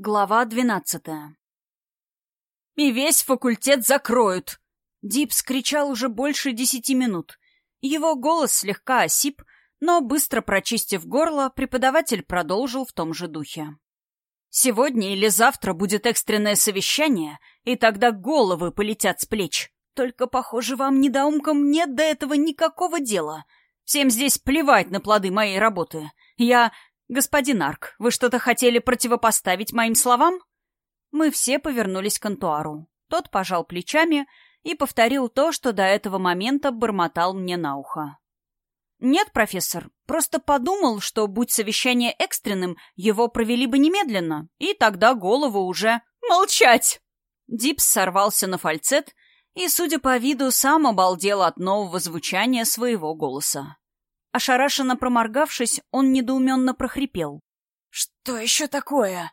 Глава двенадцатая. «И весь факультет закроют!» Дипс кричал уже больше десяти минут. Его голос слегка осип, но, быстро прочистив горло, преподаватель продолжил в том же духе. «Сегодня или завтра будет экстренное совещание, и тогда головы полетят с плеч. Только, похоже, вам, недоумкам, нет до этого никакого дела. Всем здесь плевать на плоды моей работы. Я «Господин Арк, вы что-то хотели противопоставить моим словам?» Мы все повернулись к Антуару. Тот пожал плечами и повторил то, что до этого момента бормотал мне на ухо. «Нет, профессор, просто подумал, что, будь совещание экстренным, его провели бы немедленно, и тогда голову уже... Молчать!» Дипс сорвался на фальцет и, судя по виду, сам обалдел от нового звучания своего голоса. Ошарашенно проморгавшись, он недоуменно прохрипел. «Что еще такое?»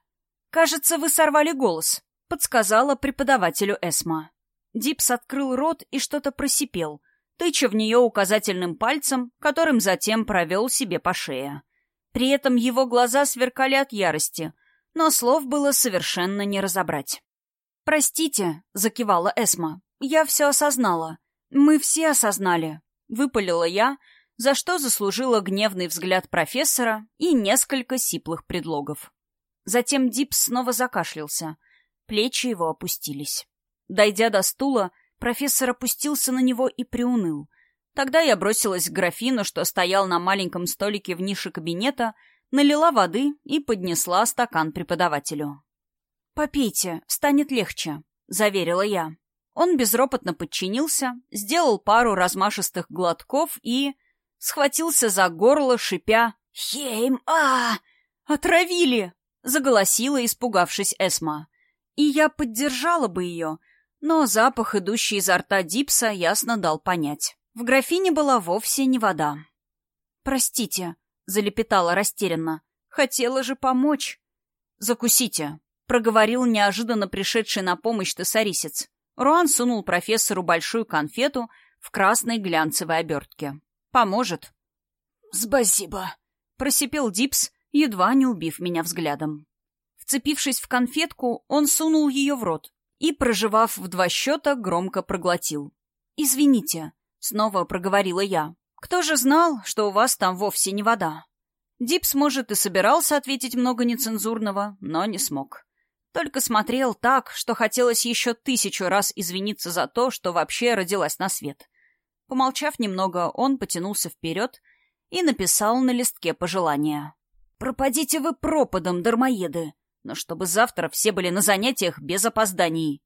«Кажется, вы сорвали голос», — подсказала преподавателю Эсма. Дипс открыл рот и что-то просипел, тыча в нее указательным пальцем, которым затем провел себе по шее. При этом его глаза сверкали от ярости, но слов было совершенно не разобрать. «Простите», — закивала Эсма, — «я все осознала. Мы все осознали», — выпалила я, — за что заслужила гневный взгляд профессора и несколько сиплых предлогов. Затем Дипс снова закашлялся. Плечи его опустились. Дойдя до стула, профессор опустился на него и приуныл. Тогда я бросилась к графину, что стоял на маленьком столике в нише кабинета, налила воды и поднесла стакан преподавателю. «Попейте, станет легче», — заверила я. Он безропотно подчинился, сделал пару размашистых глотков и схватился за горло, шипя «Хейм, а, Отравили!» — заголосила, испугавшись Эсма. И я поддержала бы ее, но запах, идущий изо рта Дипса, ясно дал понять. В графине была вовсе не вода. «Простите», — залепетала растерянно. «Хотела же помочь». «Закусите», — проговорил неожиданно пришедший на помощь тессарисец. Руан сунул профессору большую конфету в красной глянцевой обертке. Поможет. «Спасибо», — просипел Дипс, едва не убив меня взглядом. Вцепившись в конфетку, он сунул ее в рот и, проживав в два счета, громко проглотил. «Извините», — снова проговорила я. «Кто же знал, что у вас там вовсе не вода?» Дипс, может, и собирался ответить много нецензурного, но не смог. Только смотрел так, что хотелось еще тысячу раз извиниться за то, что вообще родилась на свет. Помолчав немного, он потянулся вперед и написал на листке пожелания. «Пропадите вы пропадом, дармоеды, но чтобы завтра все были на занятиях без опозданий».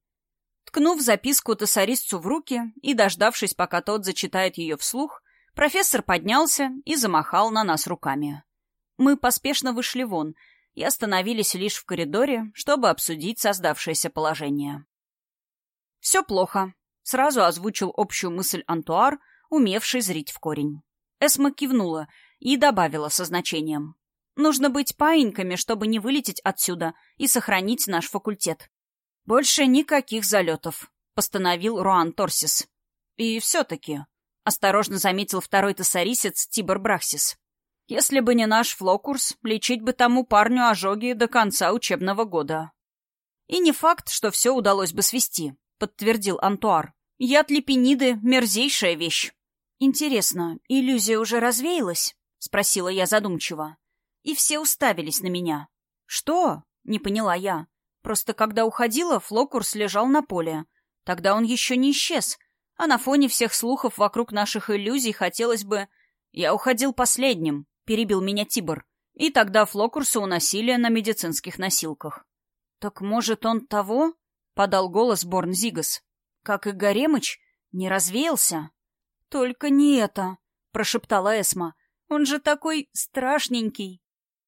Ткнув записку тесаристцу в руки и дождавшись, пока тот зачитает ее вслух, профессор поднялся и замахал на нас руками. Мы поспешно вышли вон и остановились лишь в коридоре, чтобы обсудить создавшееся положение. «Все плохо», Сразу озвучил общую мысль Антуар, умевший зрить в корень. Эсма кивнула и добавила со значением. «Нужно быть паиньками, чтобы не вылететь отсюда и сохранить наш факультет». «Больше никаких залетов», — постановил Руан Торсис. «И все-таки», — осторожно заметил второй тессарисец Тибор Брахсис. «Если бы не наш флокурс, лечить бы тому парню ожоги до конца учебного года». «И не факт, что все удалось бы свести», — подтвердил Антуар. Яд лепениды — мерзейшая вещь. Интересно, иллюзия уже развеялась? — спросила я задумчиво. И все уставились на меня. Что? — не поняла я. Просто когда уходила, Флокурс лежал на поле. Тогда он еще не исчез. А на фоне всех слухов вокруг наших иллюзий хотелось бы... Я уходил последним, — перебил меня Тибор. И тогда Флокурса уносили на медицинских носилках. «Так, может, он того?» — подал голос Борн Зигас как и Гаремыч, не развеялся. — Только не это, — прошептала Эсма. — Он же такой страшненький.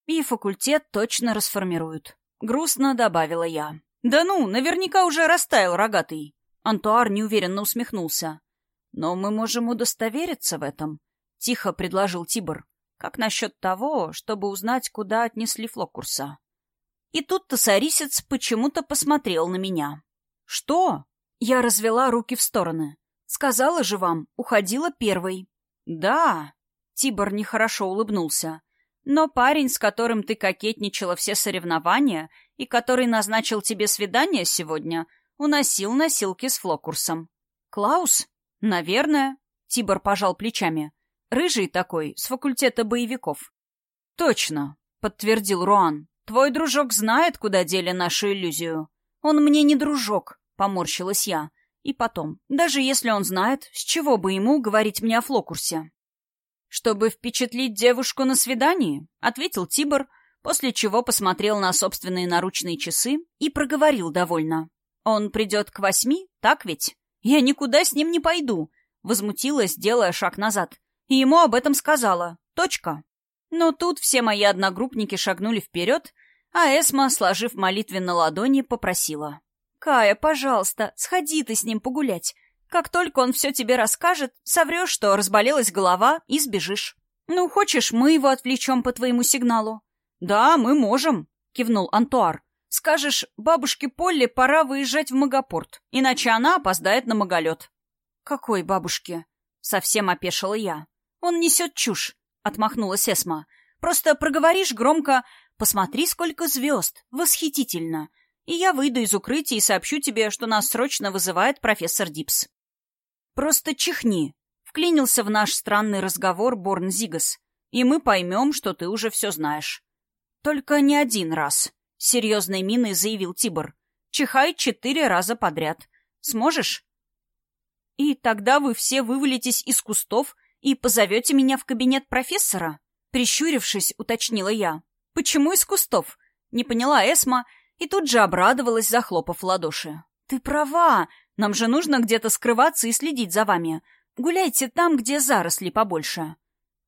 И факультет точно расформируют. Грустно добавила я. — Да ну, наверняка уже растаял рогатый. Антуар неуверенно усмехнулся. — Но мы можем удостовериться в этом, — тихо предложил Тибор. — Как насчет того, чтобы узнать, куда отнесли Флокурса? И тут тосарисец почему-то посмотрел на меня. — Что? Я развела руки в стороны. Сказала же вам, уходила первой. Да. Тибор нехорошо улыбнулся. Но парень, с которым ты кокетничала все соревнования и который назначил тебе свидание сегодня, уносил носилки с флокурсом. Клаус? Наверное. Тибор пожал плечами. Рыжий такой, с факультета боевиков. Точно, подтвердил Руан. Твой дружок знает, куда дели нашу иллюзию. Он мне не дружок, поморщилась я. И потом, даже если он знает, с чего бы ему говорить мне о флокурсе? «Чтобы впечатлить девушку на свидании», — ответил Тибор, после чего посмотрел на собственные наручные часы и проговорил довольно. «Он придет к восьми, так ведь? Я никуда с ним не пойду», — возмутилась, делая шаг назад. И ему об этом сказала. Точка. Но тут все мои одногруппники шагнули вперед, а Эсма, сложив молитве на ладони, попросила. «Кая, пожалуйста, сходи ты с ним погулять. Как только он все тебе расскажет, соврешь, что разболелась голова, и сбежишь. Ну, хочешь, мы его отвлечем по твоему сигналу? Да, мы можем, кивнул Антуар. Скажешь, бабушке Полли пора выезжать в Магопорт, иначе она опоздает на Маголет. Какой бабушке? Совсем опешила я. Он несет чушь, отмахнулась Эсма. Просто проговоришь громко «Посмотри, сколько звезд! Восхитительно!» И я выйду из укрытия и сообщу тебе, что нас срочно вызывает профессор Дипс. «Просто чихни», — вклинился в наш странный разговор Борн Зигас, «и мы поймем, что ты уже все знаешь». «Только не один раз», — серьезной миной заявил Тибор. «Чихай четыре раза подряд. Сможешь?» «И тогда вы все вывалитесь из кустов и позовете меня в кабинет профессора?» Прищурившись, уточнила я. «Почему из кустов?» Не поняла Эсма и тут же обрадовалась, захлопав ладоши. «Ты права! Нам же нужно где-то скрываться и следить за вами. Гуляйте там, где заросли побольше».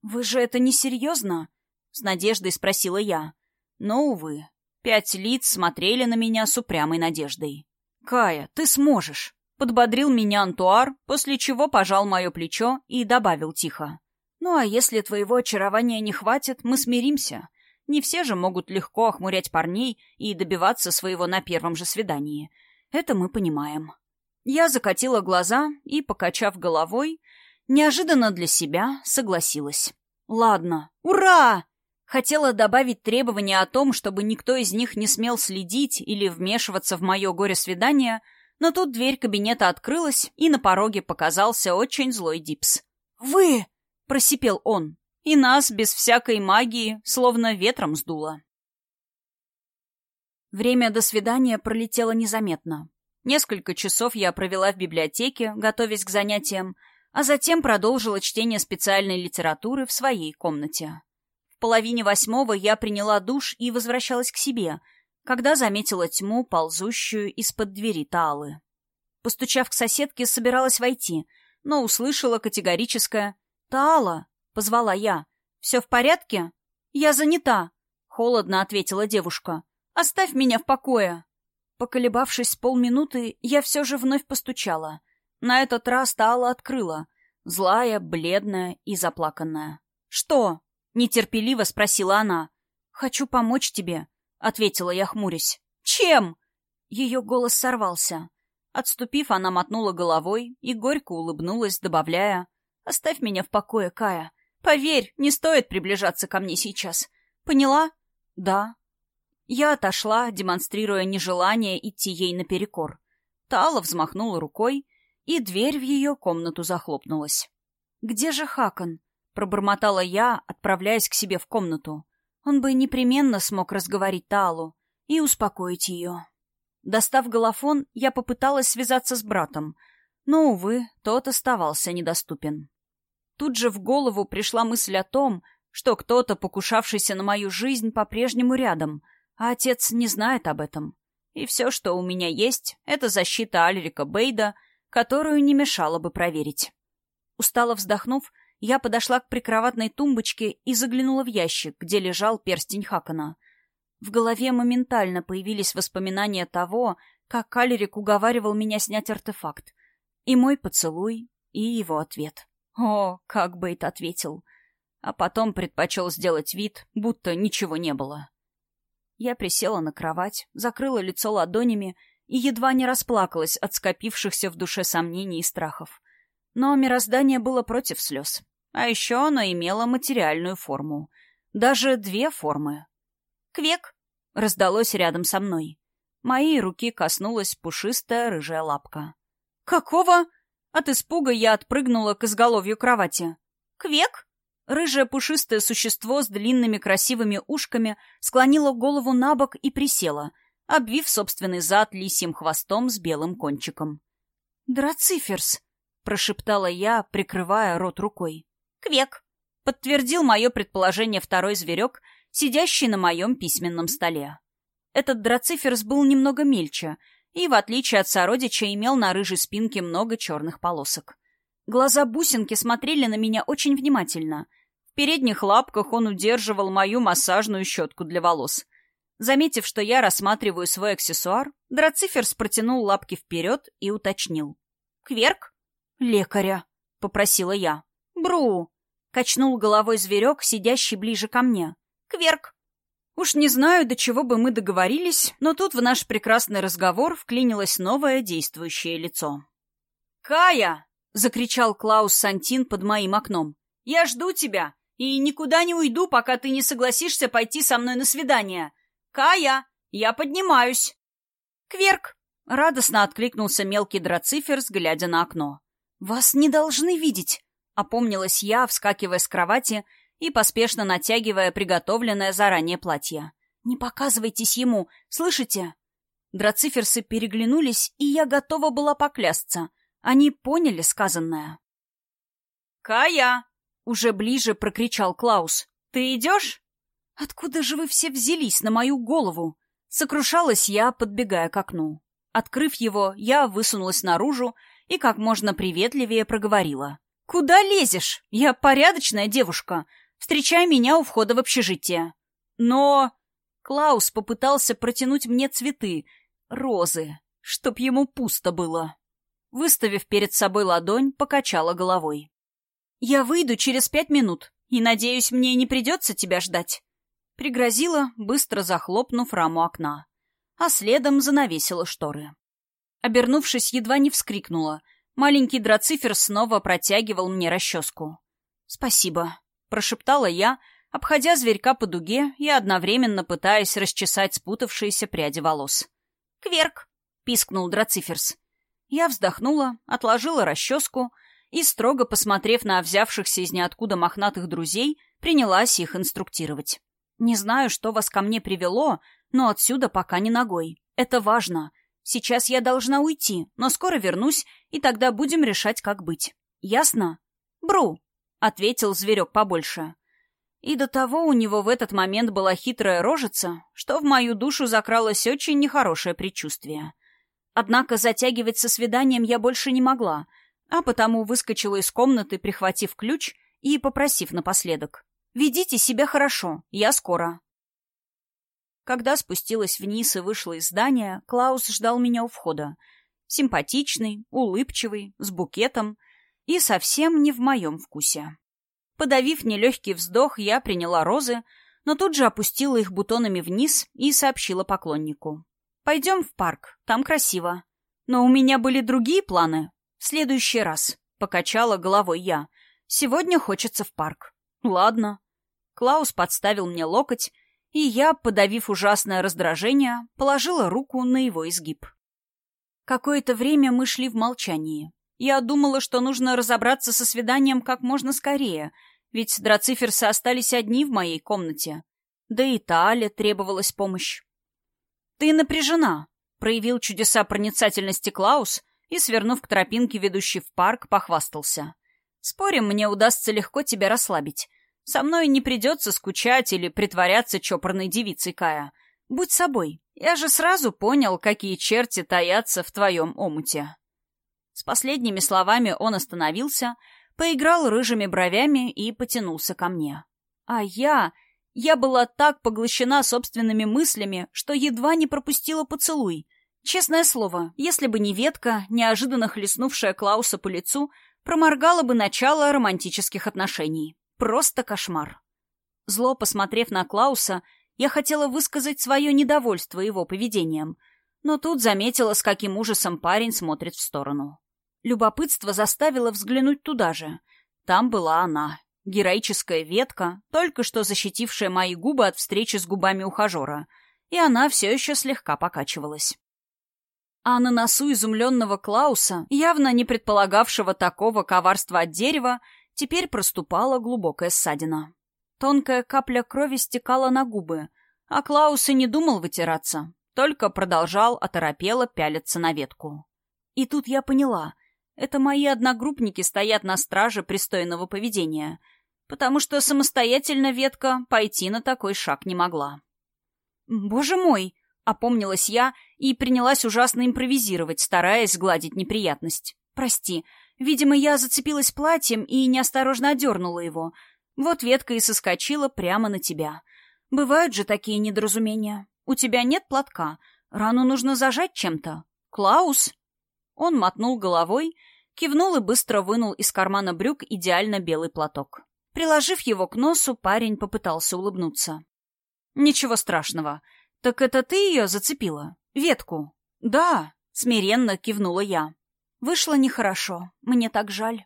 «Вы же это несерьезно?» — с надеждой спросила я. Но, увы, пять лиц смотрели на меня с упрямой надеждой. «Кая, ты сможешь!» — подбодрил меня Антуар, после чего пожал мое плечо и добавил тихо. «Ну а если твоего очарования не хватит, мы смиримся. Не все же могут легко охмурять парней и добиваться своего на первом же свидании. Это мы понимаем». Я закатила глаза и, покачав головой, неожиданно для себя согласилась. «Ладно, ура!» Хотела добавить требование о том, чтобы никто из них не смел следить или вмешиваться в мое горе-свидание, но тут дверь кабинета открылась, и на пороге показался очень злой Дипс. «Вы!» — просипел он, и нас без всякой магии словно ветром сдуло. Время до свидания пролетело незаметно. Несколько часов я провела в библиотеке, готовясь к занятиям, а затем продолжила чтение специальной литературы в своей комнате. В половине восьмого я приняла душ и возвращалась к себе, когда заметила тьму, ползущую из-под двери Таалы. Постучав к соседке, собиралась войти, но услышала категорическое «Таала!» — позвала я. «Все в порядке?» «Я занята», — холодно ответила девушка. «Оставь меня в покое». Поколебавшись полминуты, я все же вновь постучала. На этот раз Таала открыла. Злая, бледная и заплаканная. «Что?» — нетерпеливо спросила она. «Хочу помочь тебе», — ответила я, хмурясь. «Чем?» Ее голос сорвался. Отступив, она мотнула головой и горько улыбнулась, добавляя «Оставь меня в покое, Кая. Поверь, не стоит приближаться ко мне сейчас. Поняла?» «Да», я отошла, демонстрируя нежелание идти ей наперекор. Тала взмахнула рукой, и дверь в ее комнату захлопнулась. «Где же Хакон?» — пробормотала я, отправляясь к себе в комнату. Он бы непременно смог разговорить Талу и успокоить ее. Достав голофон, я попыталась связаться с братом, но, увы, тот оставался недоступен. Тут же в голову пришла мысль о том, что кто-то, покушавшийся на мою жизнь, по-прежнему рядом — а отец не знает об этом. И все, что у меня есть, это защита Альрика Бейда, которую не мешало бы проверить. Устало вздохнув, я подошла к прикроватной тумбочке и заглянула в ящик, где лежал перстень Хакана. В голове моментально появились воспоминания того, как Алерик уговаривал меня снять артефакт. И мой поцелуй, и его ответ. О, как Бейт ответил. А потом предпочел сделать вид, будто ничего не было. Я присела на кровать, закрыла лицо ладонями и едва не расплакалась от скопившихся в душе сомнений и страхов. Но мироздание было против слез. А еще оно имело материальную форму. Даже две формы. «Квек!» — раздалось рядом со мной. Моей руки коснулась пушистая рыжая лапка. «Какого?» От испуга я отпрыгнула к изголовью кровати. «Квек?» Рыжее пушистое существо с длинными красивыми ушками склонило голову на бок и присело, обвив собственный зад лисьим хвостом с белым кончиком. «Драциферс!» — прошептала я, прикрывая рот рукой. «Квек!» — подтвердил мое предположение второй зверек, сидящий на моем письменном столе. Этот драциферс был немного мельче и, в отличие от сородича, имел на рыжей спинке много черных полосок. Глаза бусинки смотрели на меня очень внимательно. В передних лапках он удерживал мою массажную щетку для волос. Заметив, что я рассматриваю свой аксессуар, Драциферс протянул лапки вперед и уточнил. «Кверк?» «Лекаря», — попросила я. «Бру!» — качнул головой зверек, сидящий ближе ко мне. «Кверк!» Уж не знаю, до чего бы мы договорились, но тут в наш прекрасный разговор вклинилось новое действующее лицо. «Кая!» — закричал Клаус Сантин под моим окном. «Я жду тебя и никуда не уйду, пока ты не согласишься пойти со мной на свидание. Кая, я поднимаюсь!» «Кверк!» — радостно откликнулся мелкий драциферс, глядя на окно. «Вас не должны видеть!» — опомнилась я, вскакивая с кровати и поспешно натягивая приготовленное заранее платье. «Не показывайтесь ему, слышите?» Драциферсы переглянулись, и я готова была поклясться — они поняли сказанное. «Кая!» — уже ближе прокричал Клаус. «Ты идешь?» «Откуда же вы все взялись на мою голову?» Сокрушалась я, подбегая к окну. Открыв его, я высунулась наружу и как можно приветливее проговорила. «Куда лезешь? Я порядочная девушка. Встречай меня у входа в общежитие». «Но...» Клаус попытался протянуть мне цветы, розы, чтоб ему пусто было выставив перед собой ладонь, покачала головой. «Я выйду через пять минут, и, надеюсь, мне не придется тебя ждать», — пригрозила, быстро захлопнув раму окна, а следом занавесила шторы. Обернувшись, едва не вскрикнула. Маленький драцифер снова протягивал мне расческу. «Спасибо», — прошептала я, обходя зверька по дуге и одновременно пытаясь расчесать спутавшиеся пряди волос. «Кверк!» — пискнул драциферс. Я вздохнула, отложила расческу и, строго посмотрев на взявшихся из ниоткуда мохнатых друзей, принялась их инструктировать. «Не знаю, что вас ко мне привело, но отсюда пока не ногой. Это важно. Сейчас я должна уйти, но скоро вернусь, и тогда будем решать, как быть. Ясно?» «Бру», — ответил зверек побольше. И до того у него в этот момент была хитрая рожица, что в мою душу закралось очень нехорошее предчувствие. Однако затягивать со свиданием я больше не могла, а потому выскочила из комнаты, прихватив ключ и попросив напоследок. «Ведите себя хорошо, я скоро». Когда спустилась вниз и вышла из здания, Клаус ждал меня у входа. Симпатичный, улыбчивый, с букетом и совсем не в моем вкусе. Подавив нелегкий вздох, я приняла розы, но тут же опустила их бутонами вниз и сообщила поклоннику. Пойдем в парк, там красиво. Но у меня были другие планы. В следующий раз. Покачала головой я. Сегодня хочется в парк. Ладно. Клаус подставил мне локоть, и я, подавив ужасное раздражение, положила руку на его изгиб. Какое-то время мы шли в молчании. Я думала, что нужно разобраться со свиданием как можно скорее, ведь драциферсы остались одни в моей комнате. Да и Тале требовалась помощь. «Ты напряжена», — проявил чудеса проницательности Клаус и, свернув к тропинке, ведущей в парк, похвастался. «Спорим, мне удастся легко тебя расслабить. Со мной не придется скучать или притворяться чопорной девицей Кая. Будь собой. Я же сразу понял, какие черти таятся в твоем омуте». Последними словами он остановился, поиграл рыжими бровями и потянулся ко мне. А я я была так поглощена собственными мыслями, что едва не пропустила поцелуй. Честное слово, если бы не ветка, неожиданно хлестнувшая Клауса по лицу, проморгала бы начало романтических отношений. Просто кошмар. Зло посмотрев на Клауса, я хотела высказать свое недовольство его поведением, но тут заметила, с каким ужасом парень смотрит в сторону. Любопытство заставило взглянуть туда же. Там была она. Героическая ветка, только что защитившая мои губы от встречи с губами ухажера, и она все еще слегка покачивалась. А на носу изумленного Клауса, явно не предполагавшего такого коварства от дерева, теперь проступала глубокая ссадина. Тонкая капля крови стекала на губы, а Клаус и не думал вытираться, только продолжал оторопело пялиться на ветку. И тут я поняла, это мои одногруппники стоят на страже пристойного поведения, потому что самостоятельно ветка пойти на такой шаг не могла. «Боже мой!» — опомнилась я и принялась ужасно импровизировать, стараясь сгладить неприятность. «Прости, видимо, я зацепилась платьем и неосторожно одернула его. Вот ветка и соскочила прямо на тебя. Бывают же такие недоразумения. У тебя нет платка. Рану нужно зажать чем-то. Клаус?» Он мотнул головой, кивнул и быстро вынул из кармана брюк идеально белый платок. Приложив его к носу, парень попытался улыбнуться. «Ничего страшного. Так это ты ее зацепила? Ветку?» «Да», — смиренно кивнула я. «Вышло нехорошо. Мне так жаль».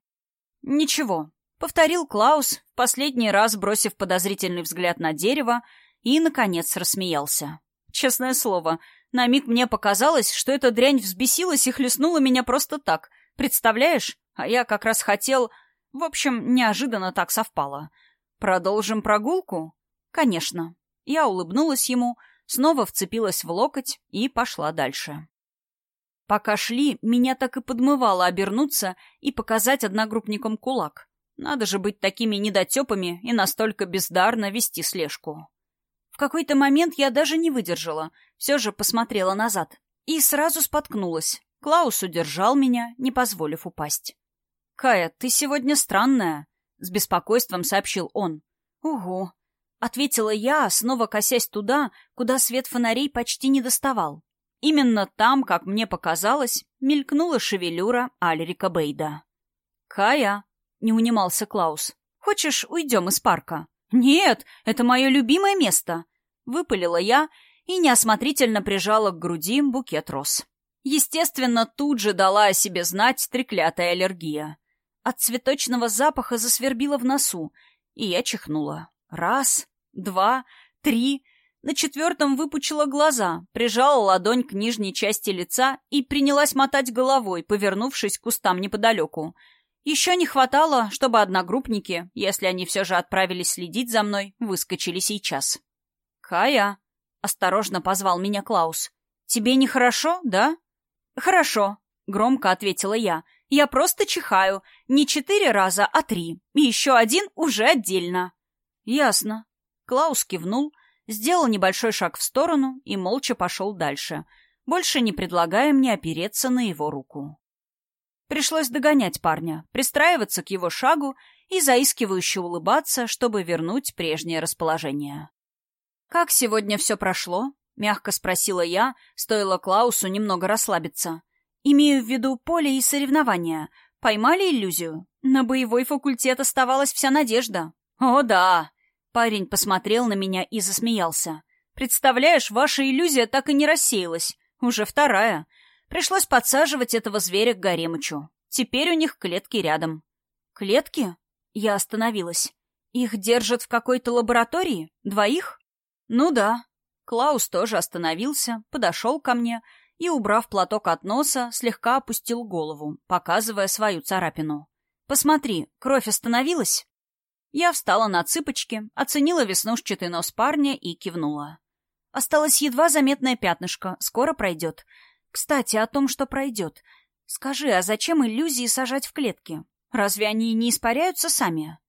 «Ничего», — повторил Клаус, последний раз бросив подозрительный взгляд на дерево, и, наконец, рассмеялся. Честное слово, на миг мне показалось, что эта дрянь взбесилась и хлестнула меня просто так. Представляешь? А я как раз хотел... В общем, неожиданно так совпало. Продолжим прогулку? Конечно. Я улыбнулась ему, снова вцепилась в локоть и пошла дальше. Пока шли, меня так и подмывало обернуться и показать одногруппникам кулак. Надо же быть такими недотепами и настолько бездарно вести слежку. В какой-то момент я даже не выдержала, все же посмотрела назад. И сразу споткнулась. Клаус удержал меня, не позволив упасть. «Кая, ты сегодня странная», — с беспокойством сообщил он. «Угу», — ответила я, снова косясь туда, куда свет фонарей почти не доставал. Именно там, как мне показалось, мелькнула шевелюра Альрика Бейда. «Кая», — не унимался Клаус, — «хочешь, уйдем из парка?» «Нет, это мое любимое место!» — выпалила я и неосмотрительно прижала к груди букет роз. Естественно, тут же дала о себе знать треклятая аллергия. От цветочного запаха засвербила в носу, и я чихнула. Раз, два, три. На четвертом выпучила глаза, прижала ладонь к нижней части лица и принялась мотать головой, повернувшись к кустам неподалеку — еще не хватало, чтобы одногруппники, если они все же отправились следить за мной, выскочили сейчас. «Кая!» — осторожно позвал меня Клаус. «Тебе нехорошо, да?» «Хорошо», — громко ответила я. «Я просто чихаю. Не четыре раза, а три. И еще один уже отдельно». «Ясно». Клаус кивнул, сделал небольшой шаг в сторону и молча пошел дальше, больше не предлагая мне опереться на его руку. Пришлось догонять парня, пристраиваться к его шагу и заискивающе улыбаться, чтобы вернуть прежнее расположение. «Как сегодня все прошло?» — мягко спросила я, стоило Клаусу немного расслабиться. «Имею в виду поле и соревнования. Поймали иллюзию? На боевой факультет оставалась вся надежда». «О, да!» — парень посмотрел на меня и засмеялся. «Представляешь, ваша иллюзия так и не рассеялась. Уже вторая. Пришлось подсаживать этого зверя к Гаремычу. Теперь у них клетки рядом. Клетки? Я остановилась. Их держат в какой-то лаборатории? Двоих? Ну да. Клаус тоже остановился, подошел ко мне и, убрав платок от носа, слегка опустил голову, показывая свою царапину. «Посмотри, кровь остановилась?» Я встала на цыпочки, оценила веснушчатый нос парня и кивнула. Осталось едва заметное пятнышко, скоро пройдет. Кстати, о том, что пройдет. Скажи, а зачем иллюзии сажать в клетки? Разве они не испаряются сами?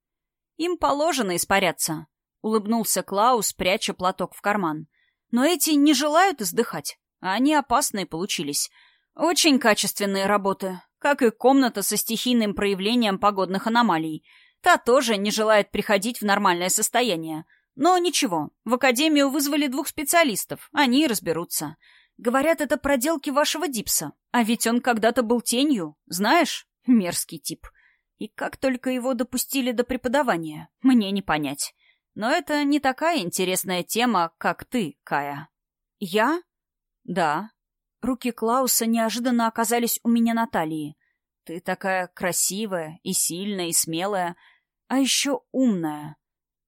Им положено испаряться, — улыбнулся Клаус, пряча платок в карман. Но эти не желают издыхать. А они опасные получились. Очень качественные работы, как и комната со стихийным проявлением погодных аномалий. Та тоже не желает приходить в нормальное состояние. Но ничего, в академию вызвали двух специалистов, они разберутся. Говорят, это проделки вашего Дипса. А ведь он когда-то был тенью, знаешь? Мерзкий тип. И как только его допустили до преподавания, мне не понять. Но это не такая интересная тема, как ты, Кая. Я? Да. Руки Клауса неожиданно оказались у меня на талии. Ты такая красивая и сильная и смелая. А еще умная.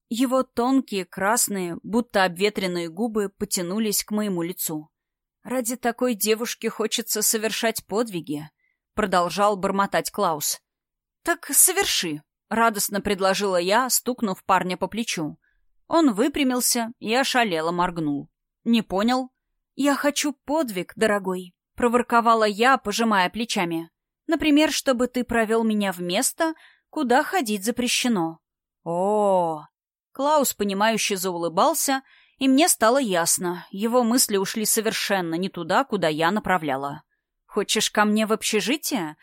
Его тонкие, красные, будто обветренные губы потянулись к моему лицу. «Ради такой девушки хочется совершать подвиги», — продолжал бормотать Клаус. «Так соверши», — радостно предложила я, стукнув парня по плечу. Он выпрямился и ошалело моргнул. «Не понял?» «Я хочу подвиг, дорогой», — проворковала я, пожимая плечами. «Например, чтобы ты провел меня в место, куда ходить запрещено». О, -о, -о. Клаус, понимающе заулыбался, и мне стало ясно, его мысли ушли совершенно не туда, куда я направляла. «Хочешь ко мне в общежитие?»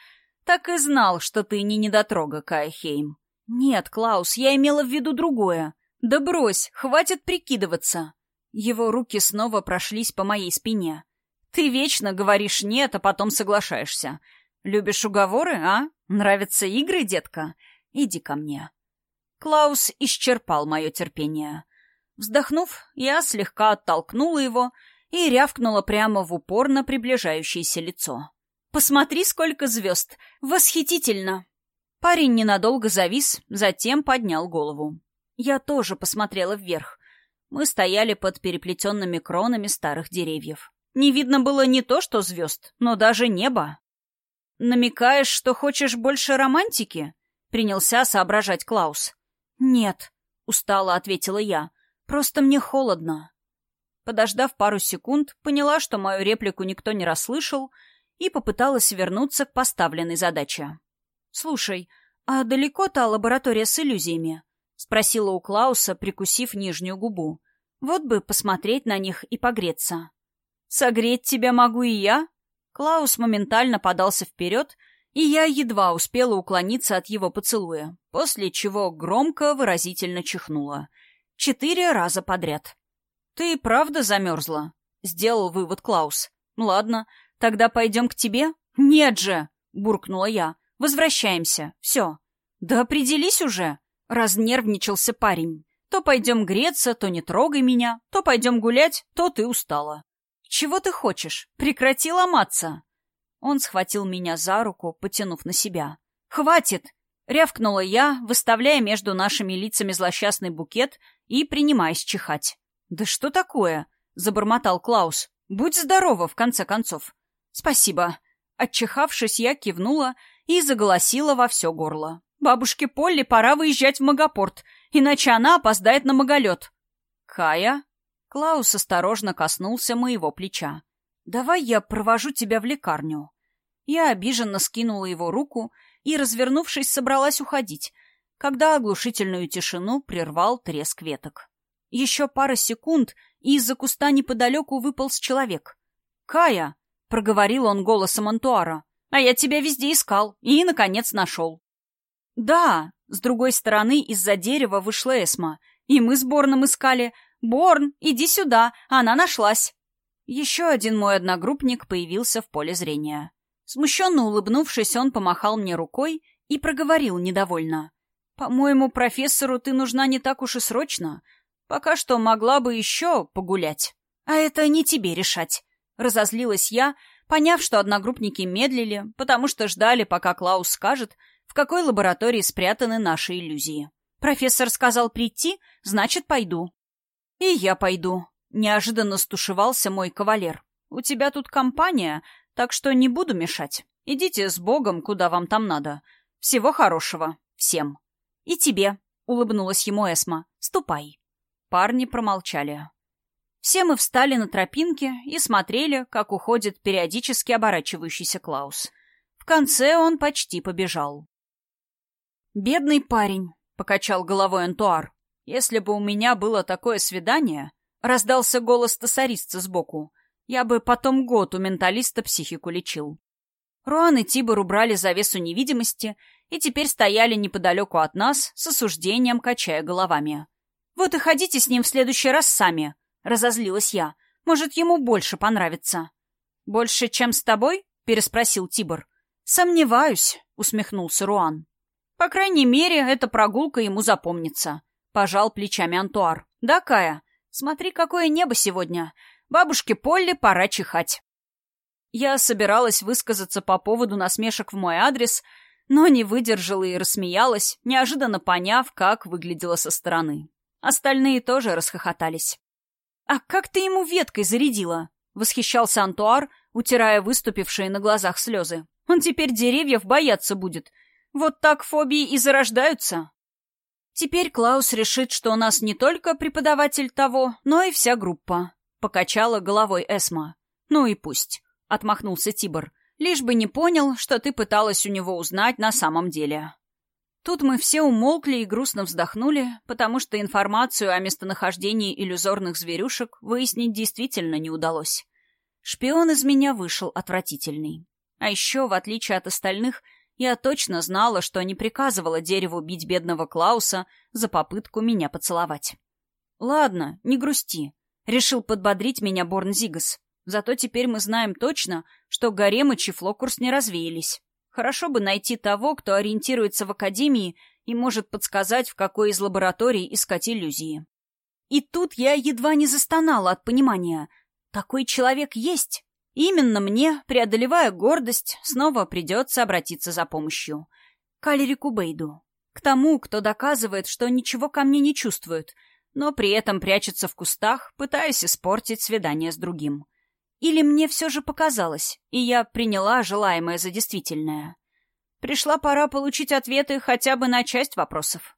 «Так и знал, что ты не недотрога, Кайхейм». «Нет, Клаус, я имела в виду другое. Да брось, хватит прикидываться». Его руки снова прошлись по моей спине. «Ты вечно говоришь «нет», а потом соглашаешься. Любишь уговоры, а? Нравятся игры, детка? Иди ко мне». Клаус исчерпал мое терпение. Вздохнув, я слегка оттолкнула его и рявкнула прямо в упор на приближающееся лицо. «Посмотри, сколько звезд! Восхитительно!» Парень ненадолго завис, затем поднял голову. Я тоже посмотрела вверх. Мы стояли под переплетенными кронами старых деревьев. Не видно было не то что звезд, но даже неба. «Намекаешь, что хочешь больше романтики?» — принялся соображать Клаус. «Нет», — устало ответила я. «Просто мне холодно». Подождав пару секунд, поняла, что мою реплику никто не расслышал, и попыталась вернуться к поставленной задаче. «Слушай, а далеко та лаборатория с иллюзиями?» — спросила у Клауса, прикусив нижнюю губу. «Вот бы посмотреть на них и погреться». «Согреть тебя могу и я?» Клаус моментально подался вперед, и я едва успела уклониться от его поцелуя, после чего громко выразительно чихнула. Четыре раза подряд. «Ты правда замерзла?» — сделал вывод Клаус. «Ладно, тогда пойдем к тебе?» «Нет же!» — буркнула я. «Возвращаемся. Все». «Да определись уже!» — разнервничался парень. «То пойдем греться, то не трогай меня, то пойдем гулять, то ты устала». «Чего ты хочешь? Прекрати ломаться!» Он схватил меня за руку, потянув на себя. «Хватит!» — рявкнула я, выставляя между нашими лицами злосчастный букет и принимаясь чихать. «Да что такое?» — забормотал Клаус. «Будь здорова, в конце концов». «Спасибо». Отчихавшись, я кивнула и заголосила во все горло. «Бабушке Полли пора выезжать в Магопорт, иначе она опоздает на Маголет». «Кая?» Клаус осторожно коснулся моего плеча. «Давай я провожу тебя в лекарню». Я обиженно скинула его руку и, развернувшись, собралась уходить, когда оглушительную тишину прервал треск веток. Еще пара секунд, и из-за куста неподалеку выполз человек. «Кая!» — проговорил он голосом Антуара. «А я тебя везде искал и, наконец, нашел». «Да!» — с другой стороны из-за дерева вышла Эсма. «И мы с Борном искали. Борн, иди сюда, она нашлась». Еще один мой одногруппник появился в поле зрения. Смущенно улыбнувшись, он помахал мне рукой и проговорил недовольно. «По-моему, профессору ты нужна не так уж и срочно. Пока что могла бы еще погулять. А это не тебе решать». Разозлилась я, поняв, что одногруппники медлили, потому что ждали, пока Клаус скажет, в какой лаборатории спрятаны наши иллюзии. Профессор сказал прийти, значит, пойду. И я пойду. Неожиданно стушевался мой кавалер. «У тебя тут компания, так что не буду мешать. Идите с Богом, куда вам там надо. Всего хорошего. Всем». «И тебе», — улыбнулась ему Эсма. «Ступай». Парни промолчали. Все мы встали на тропинке и смотрели, как уходит периодически оборачивающийся Клаус. В конце он почти побежал. «Бедный парень», — покачал головой Антуар. «Если бы у меня было такое свидание, Раздался голос тасаристца сбоку. Я бы потом год у менталиста психику лечил. Руан и Тибор убрали завесу невидимости и теперь стояли неподалеку от нас, с осуждением качая головами. «Вот и ходите с ним в следующий раз сами», — разозлилась я. «Может, ему больше понравится». «Больше, чем с тобой?» — переспросил Тибор. «Сомневаюсь», — усмехнулся Руан. «По крайней мере, эта прогулка ему запомнится», — пожал плечами Антуар. «Да, Кая?» Смотри, какое небо сегодня. Бабушке Полли пора чихать. Я собиралась высказаться по поводу насмешек в мой адрес, но не выдержала и рассмеялась, неожиданно поняв, как выглядела со стороны. Остальные тоже расхохотались. «А как ты ему веткой зарядила?» — восхищался Антуар, утирая выступившие на глазах слезы. «Он теперь деревьев бояться будет. Вот так фобии и зарождаются». Теперь Клаус решит, что у нас не только преподаватель того, но и вся группа. Покачала головой Эсма. Ну и пусть. Отмахнулся Тибор. Лишь бы не понял, что ты пыталась у него узнать на самом деле. Тут мы все умолкли и грустно вздохнули, потому что информацию о местонахождении иллюзорных зверюшек выяснить действительно не удалось. Шпион из меня вышел отвратительный. А еще, в отличие от остальных, я точно знала, что не приказывала дереву бить бедного Клауса за попытку меня поцеловать. «Ладно, не грусти», — решил подбодрить меня Борн Зигас. «Зато теперь мы знаем точно, что гарем и Чифлокурс не развеялись. Хорошо бы найти того, кто ориентируется в Академии и может подсказать, в какой из лабораторий искать иллюзии. И тут я едва не застонала от понимания. Такой человек есть. Именно мне, преодолевая гордость, снова придется обратиться за помощью. К Алерику Бейду. К тому, кто доказывает, что ничего ко мне не чувствует, но при этом прячется в кустах, пытаясь испортить свидание с другим. Или мне все же показалось, и я приняла желаемое за действительное. Пришла пора получить ответы хотя бы на часть вопросов.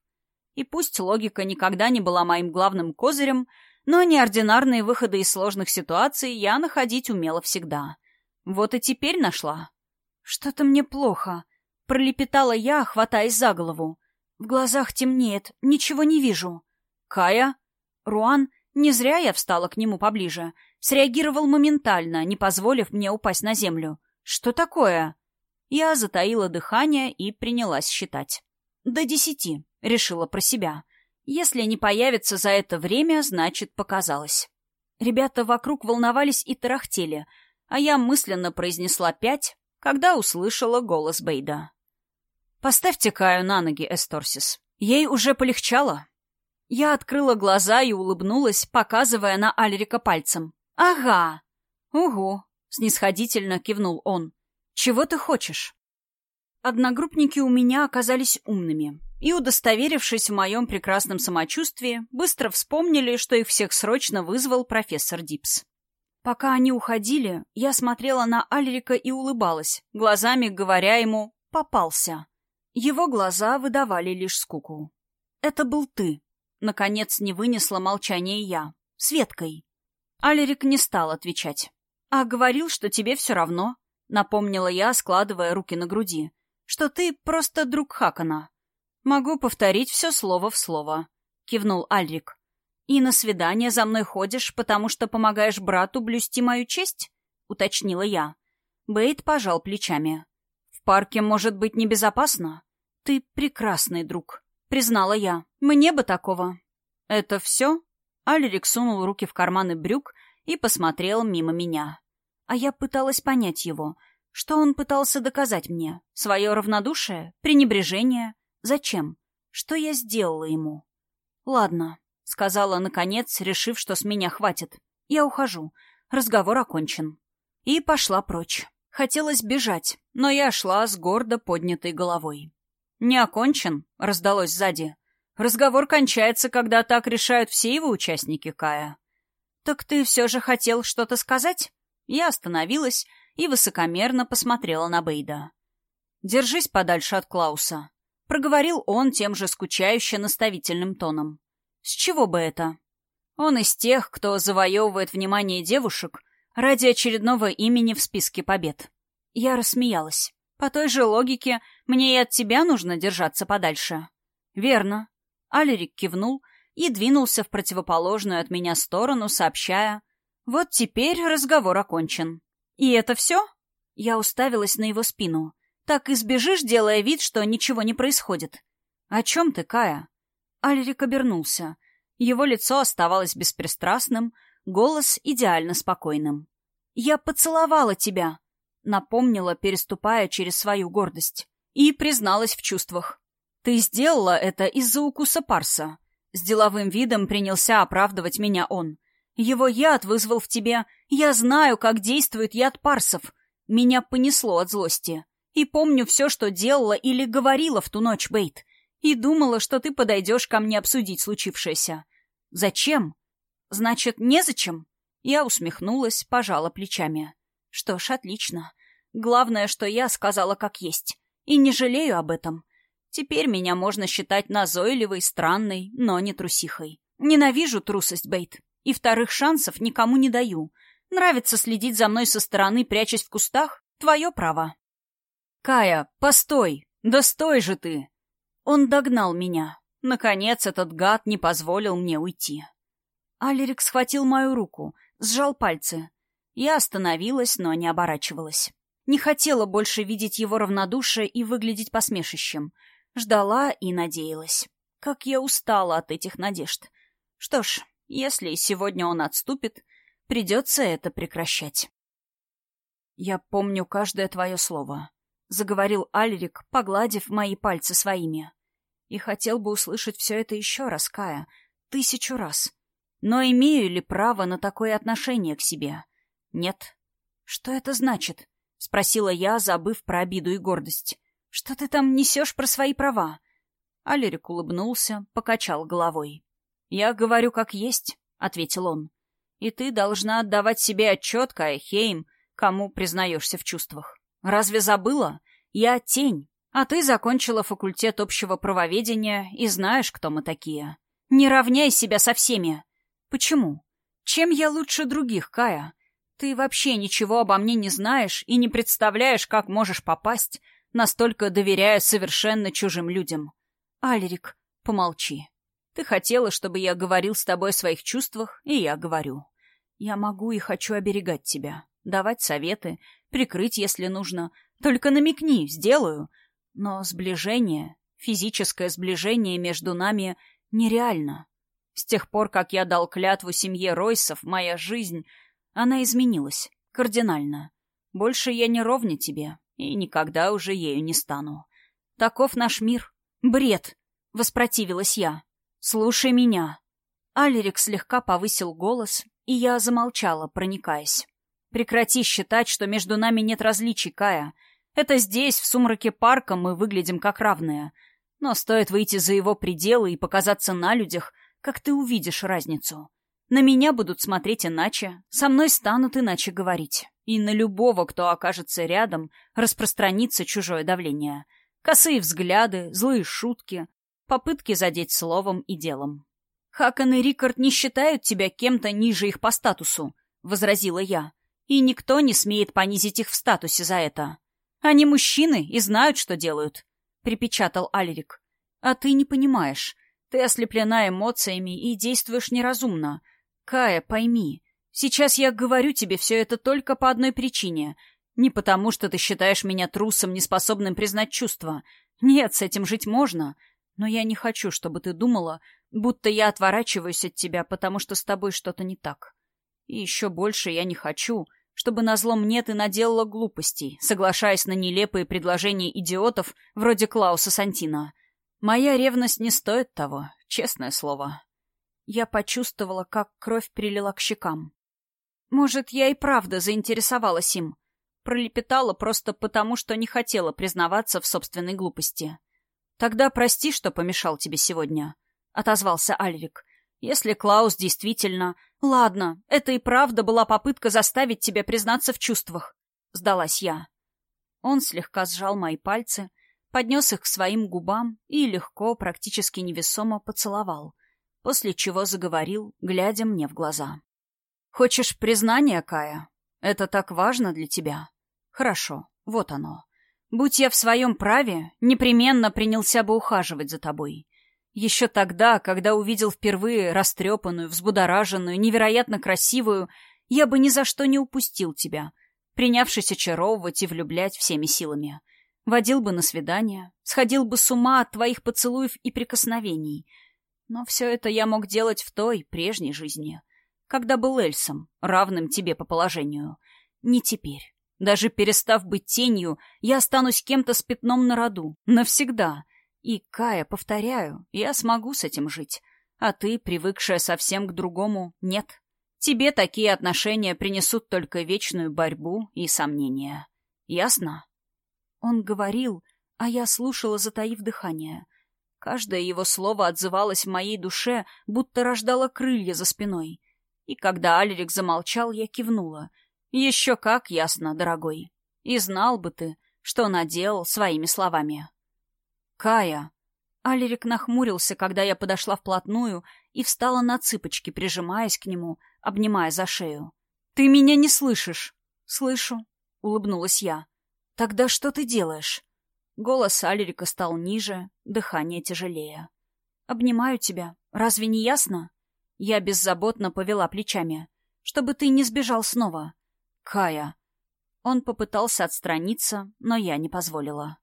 И пусть логика никогда не была моим главным козырем, но неординарные выходы из сложных ситуаций я находить умела всегда. Вот и теперь нашла. «Что-то мне плохо», — пролепетала я, хватаясь за голову. «В глазах темнеет, ничего не вижу». «Кая?» Руан, не зря я встала к нему поближе — Среагировал моментально, не позволив мне упасть на землю. «Что такое?» Я затаила дыхание и принялась считать. «До десяти», — решила про себя. «Если не появится за это время, значит, показалось». Ребята вокруг волновались и тарахтели, а я мысленно произнесла пять, когда услышала голос Бейда. «Поставьте Каю на ноги, Эсторсис. Ей уже полегчало». Я открыла глаза и улыбнулась, показывая на Альрика пальцем. «Ага». «Угу», — снисходительно кивнул он. «Чего ты хочешь?» Одногруппники у меня оказались умными и, удостоверившись в моем прекрасном самочувствии, быстро вспомнили, что их всех срочно вызвал профессор Дипс. Пока они уходили, я смотрела на Альрика и улыбалась, глазами говоря ему «попался». Его глаза выдавали лишь скуку. «Это был ты», — наконец не вынесла молчание я, Светкой. Алерик не стал отвечать. «А говорил, что тебе все равно», — напомнила я, складывая руки на груди, «что ты просто друг Хакана». «Могу повторить все слово в слово», — кивнул Альрик. «И на свидание за мной ходишь, потому что помогаешь брату блюсти мою честь?» — уточнила я. Бейт пожал плечами. «В парке может быть небезопасно?» «Ты прекрасный друг», — признала я. «Мне бы такого». «Это все?» Альрик сунул руки в карманы брюк и посмотрел мимо меня. А я пыталась понять его. Что он пытался доказать мне? Свое равнодушие? Пренебрежение? Зачем? Что я сделала ему? «Ладно», — сказала, наконец, решив, что с меня хватит. «Я ухожу. Разговор окончен». И пошла прочь. Хотелось бежать, но я шла с гордо поднятой головой. «Не окончен?» — раздалось сзади. Разговор кончается, когда так решают все его участники, Кая. «Так ты все же хотел что-то сказать?» Я остановилась и высокомерно посмотрела на Бейда. «Держись подальше от Клауса», — проговорил он тем же скучающе наставительным тоном. «С чего бы это?» Он из тех, кто завоевывает внимание девушек ради очередного имени в списке побед. Я рассмеялась. По той же логике, мне и от тебя нужно держаться подальше. Верно. Алерик кивнул и двинулся в противоположную от меня сторону, сообщая «Вот теперь разговор окончен». «И это все?» Я уставилась на его спину. «Так избежишь, делая вид, что ничего не происходит». «О чем ты, Кая?» Алерик обернулся. Его лицо оставалось беспристрастным, голос идеально спокойным. «Я поцеловала тебя», — напомнила, переступая через свою гордость, и призналась в чувствах. «Ты сделала это из-за укуса Парса». С деловым видом принялся оправдывать меня он. «Его яд вызвал в тебе... Я знаю, как действует яд Парсов». Меня понесло от злости. И помню все, что делала или говорила в ту ночь, Бейт. И думала, что ты подойдешь ко мне обсудить случившееся. Зачем? Значит, незачем? Я усмехнулась, пожала плечами. Что ж, отлично. Главное, что я сказала как есть. И не жалею об этом. Теперь меня можно считать назойливой, странной, но не трусихой. Ненавижу трусость, Бейт. И вторых шансов никому не даю. Нравится следить за мной со стороны, прячась в кустах? Твое право. «Кая, постой! Да стой же ты!» Он догнал меня. Наконец этот гад не позволил мне уйти. Алерик схватил мою руку, сжал пальцы. Я остановилась, но не оборачивалась. Не хотела больше видеть его равнодушие и выглядеть посмешищем. Ждала и надеялась. Как я устала от этих надежд. Что ж, если сегодня он отступит, придется это прекращать. Я помню каждое твое слово. — заговорил Альрик, погладив мои пальцы своими. «И хотел бы услышать все это еще раз, Кая, тысячу раз. Но имею ли право на такое отношение к себе? Нет. Что это значит?» — спросила я, забыв про обиду и гордость. «Что ты там несешь про свои права?» Алерик улыбнулся, покачал головой. «Я говорю как есть», — ответил он. «И ты должна отдавать себе отчет, Кая Хейм, кому признаешься в чувствах. Разве забыла? Я тень, а ты закончила факультет общего правоведения и знаешь, кто мы такие. Не равняй себя со всеми. Почему? Чем я лучше других, Кая? Ты вообще ничего обо мне не знаешь и не представляешь, как можешь попасть, настолько доверяя совершенно чужим людям. Альрик, помолчи. Ты хотела, чтобы я говорил с тобой о своих чувствах, и я говорю. Я могу и хочу оберегать тебя, давать советы, прикрыть, если нужно. Только намекни, сделаю. Но сближение, физическое сближение между нами нереально. С тех пор, как я дал клятву семье Ройсов, моя жизнь, она изменилась. Кардинально. Больше я не ровня тебе, и никогда уже ею не стану. Таков наш мир. Бред! — воспротивилась я. «Слушай меня». Алерик слегка повысил голос, и я замолчала, проникаясь. Прекрати считать, что между нами нет различий, Кая. Это здесь, в сумраке парка, мы выглядим как равные. Но стоит выйти за его пределы и показаться на людях, как ты увидишь разницу. На меня будут смотреть иначе, со мной станут иначе говорить. И на любого, кто окажется рядом, распространится чужое давление. Косые взгляды, злые шутки, попытки задеть словом и делом. «Хакан и Рикард не считают тебя кем-то ниже их по статусу», — возразила я и никто не смеет понизить их в статусе за это. Они мужчины и знают, что делают», — припечатал Альрик. «А ты не понимаешь. Ты ослеплена эмоциями и действуешь неразумно. Кая, пойми, сейчас я говорю тебе все это только по одной причине. Не потому, что ты считаешь меня трусом, неспособным признать чувства. Нет, с этим жить можно. Но я не хочу, чтобы ты думала, будто я отворачиваюсь от тебя, потому что с тобой что-то не так. И еще больше я не хочу, чтобы назло мне ты наделала глупостей, соглашаясь на нелепые предложения идиотов вроде Клауса Сантина. Моя ревность не стоит того, честное слово. Я почувствовала, как кровь прилила к щекам. Может, я и правда заинтересовалась им. Пролепетала просто потому, что не хотела признаваться в собственной глупости. «Тогда прости, что помешал тебе сегодня», — отозвался Альрик. «Если Клаус действительно «Ладно, это и правда была попытка заставить тебя признаться в чувствах», — сдалась я. Он слегка сжал мои пальцы, поднес их к своим губам и легко, практически невесомо поцеловал, после чего заговорил, глядя мне в глаза. «Хочешь признания, Кая? Это так важно для тебя? Хорошо, вот оно. Будь я в своем праве, непременно принялся бы ухаживать за тобой. Еще тогда, когда увидел впервые растрепанную, взбудораженную, невероятно красивую, я бы ни за что не упустил тебя, принявшись очаровывать и влюблять всеми силами. Водил бы на свидание, сходил бы с ума от твоих поцелуев и прикосновений. Но все это я мог делать в той, прежней жизни, когда был Эльсом, равным тебе по положению. Не теперь. Даже перестав быть тенью, я останусь кем-то с пятном на роду. Навсегда. И, Кая, повторяю, я смогу с этим жить. А ты, привыкшая совсем к другому, нет. Тебе такие отношения принесут только вечную борьбу и сомнения. Ясно? Он говорил, а я слушала, затаив дыхание. Каждое его слово отзывалось в моей душе, будто рождало крылья за спиной. И когда Алерик замолчал, я кивнула. «Еще как ясно, дорогой. И знал бы ты, что наделал своими словами». «Кая!» Алерик нахмурился, когда я подошла вплотную и встала на цыпочки, прижимаясь к нему, обнимая за шею. «Ты меня не слышишь?» «Слышу», — улыбнулась я. «Тогда что ты делаешь?» Голос Алерика стал ниже, дыхание тяжелее. «Обнимаю тебя. Разве не ясно?» Я беззаботно повела плечами. «Чтобы ты не сбежал снова». «Кая». Он попытался отстраниться, но я не позволила.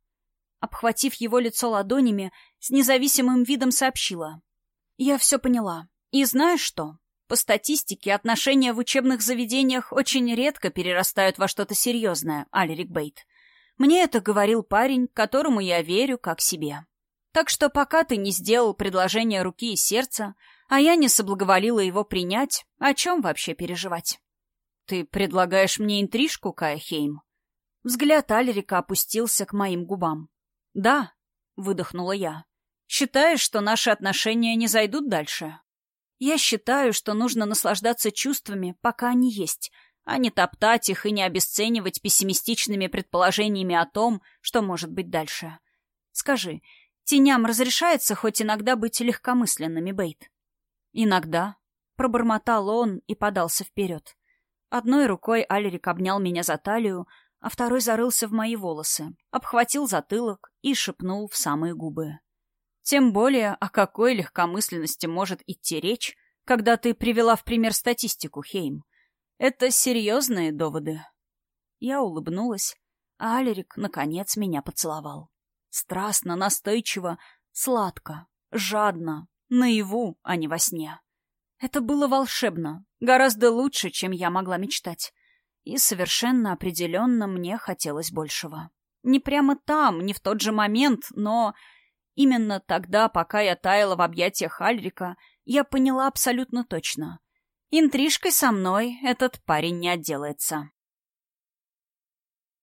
Обхватив его лицо ладонями, с независимым видом сообщила. «Я все поняла. И знаешь что? По статистике, отношения в учебных заведениях очень редко перерастают во что-то серьезное, Алерик Бейт. Мне это говорил парень, которому я верю как себе. Так что пока ты не сделал предложение руки и сердца, а я не соблаговолила его принять, о чем вообще переживать? Ты предлагаешь мне интрижку, Каяхейм? Взгляд Алерика опустился к моим губам. «Да», — выдохнула я. «Считаешь, что наши отношения не зайдут дальше?» «Я считаю, что нужно наслаждаться чувствами, пока они есть, а не топтать их и не обесценивать пессимистичными предположениями о том, что может быть дальше. Скажи, теням разрешается хоть иногда быть легкомысленными, Бейт?» «Иногда», — пробормотал он и подался вперед. Одной рукой Алерик обнял меня за талию, а второй зарылся в мои волосы, обхватил затылок и шепнул в самые губы. Тем более, о какой легкомысленности может идти речь, когда ты привела в пример статистику, Хейм. Это серьезные доводы. Я улыбнулась, а Алерик, наконец, меня поцеловал. Страстно, настойчиво, сладко, жадно, наяву, а не во сне. Это было волшебно, гораздо лучше, чем я могла мечтать. И совершенно определенно мне хотелось большего. Не прямо там, не в тот же момент, но именно тогда, пока я таяла в объятиях Альрика, я поняла абсолютно точно. Интрижкой со мной этот парень не отделается.